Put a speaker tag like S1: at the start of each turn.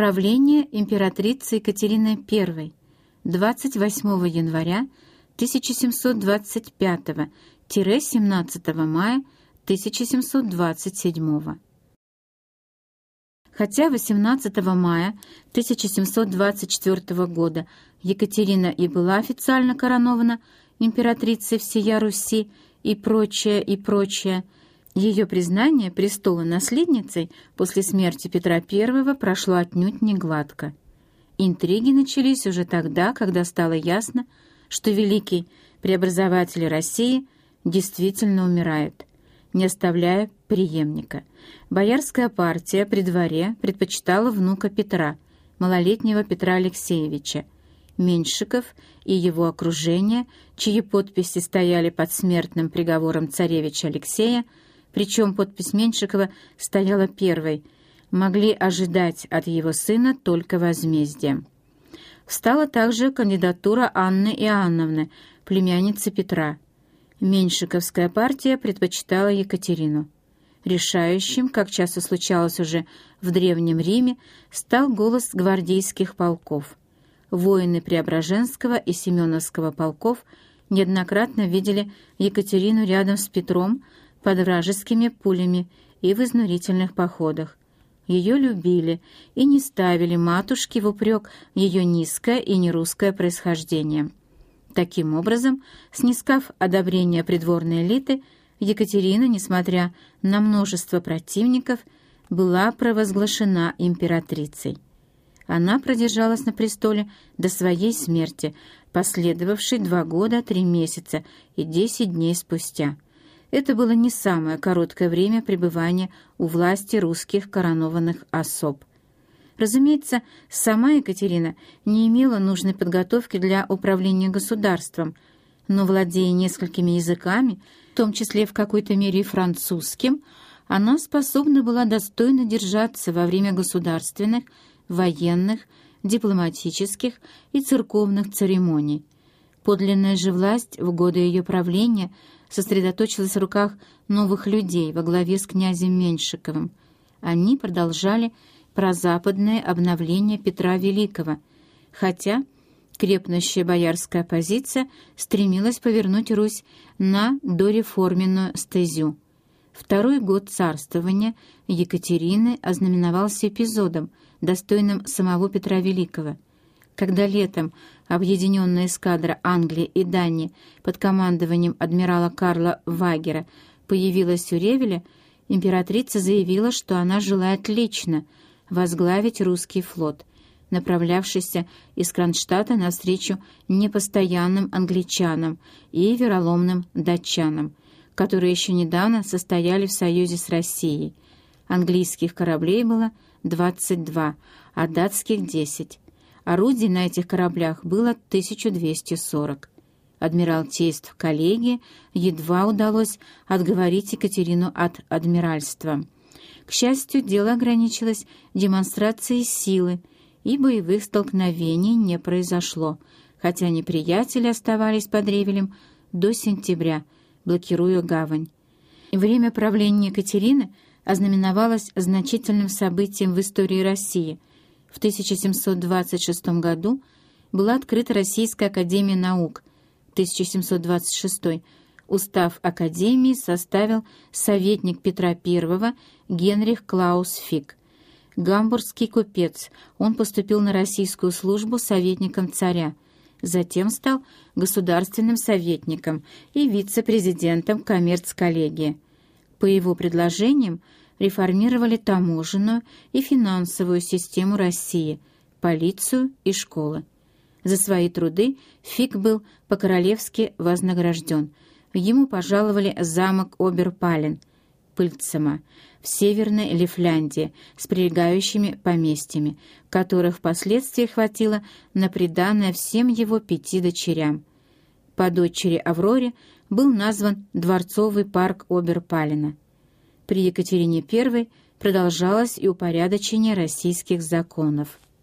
S1: Правление императрицы Екатерины I 28 января 1725-17 мая 1727. Хотя 18 мая 1724 года Екатерина и была официально коронована императрицей всея Руси и прочее, и прочее, ее признание престола наследницей после смерти Петра I прошло отнюдь не гладко. Интриги начались уже тогда, когда стало ясно, что великий преобразователь России действительно умирает, не оставляя преемника. Боярская партия при дворе предпочитала внука Петра, малолетнего Петра Алексеевича, Меньшиков и его окружение, чьи подписи стояли под смертным приговором царевича Алексея, причем подпись Меньшикова стояла первой, могли ожидать от его сына только возмездия. Встала также кандидатура Анны Иоанновны, племянницы Петра. Меньшиковская партия предпочитала Екатерину. Решающим, как часто случалось уже в Древнем Риме, стал голос гвардейских полков. Воины Преображенского и Семеновского полков неоднократно видели Екатерину рядом с Петром, под вражескими пулями и в изнурительных походах. Ее любили и не ставили матушке в упрек ее низкое и нерусское происхождение. Таким образом, снискав одобрение придворной элиты, Екатерина, несмотря на множество противников, была провозглашена императрицей. Она продержалась на престоле до своей смерти, последовавшей два года, три месяца и десять дней спустя – это было не самое короткое время пребывания у власти русских коронованных особ. Разумеется, сама Екатерина не имела нужной подготовки для управления государством, но, владея несколькими языками, в том числе в какой-то мере и французским, она способна была достойно держаться во время государственных, военных, дипломатических и церковных церемоний. Подлинная же власть в годы ее правления – сосредоточилась в руках новых людей во главе с князем Меньшиковым. Они продолжали прозападное обновление Петра Великого, хотя крепнущая боярская оппозиция стремилась повернуть Русь на дореформенную стезю. Второй год царствования Екатерины ознаменовался эпизодом, достойным самого Петра Великого — когда летом объединенная эскадра Англии и Дании под командованием адмирала Карла Вагера появилась у Ревеля, императрица заявила, что она желает лично возглавить русский флот, направлявшийся из Кронштадта навстречу непостоянным англичанам и вероломным датчанам, которые еще недавно состояли в союзе с Россией. Английских кораблей было 22, а датских — 10. Орудий на этих кораблях было 1240. Адмиралтейств коллегии едва удалось отговорить Екатерину от адмиральства. К счастью, дело ограничилось демонстрацией силы, и боевых столкновений не произошло, хотя неприятели оставались под Ревелем до сентября, блокируя гавань. Время правления Екатерины ознаменовалось значительным событием в истории России – в 1726 году была открыта Российская академия наук. 1726 Устав Академии составил советник Петра I Генрих Клаус Фик. Гамбургский купец, он поступил на российскую службу советником царя, затем стал государственным советником и вице-президентом коммерц-коллегии. По его предложениям реформировали таможенную и финансовую систему России, полицию и школы. За свои труды Фиг был по-королевски вознагражден. Ему пожаловали замок Оберпален, Пыльцема, в Северной Лифляндии с прилегающими поместьями, которых впоследствии хватило на приданное всем его пяти дочерям. По дочери Авроре был назван Дворцовый парк Оберпалена. При Екатерине I продолжалось и упорядочение российских законов.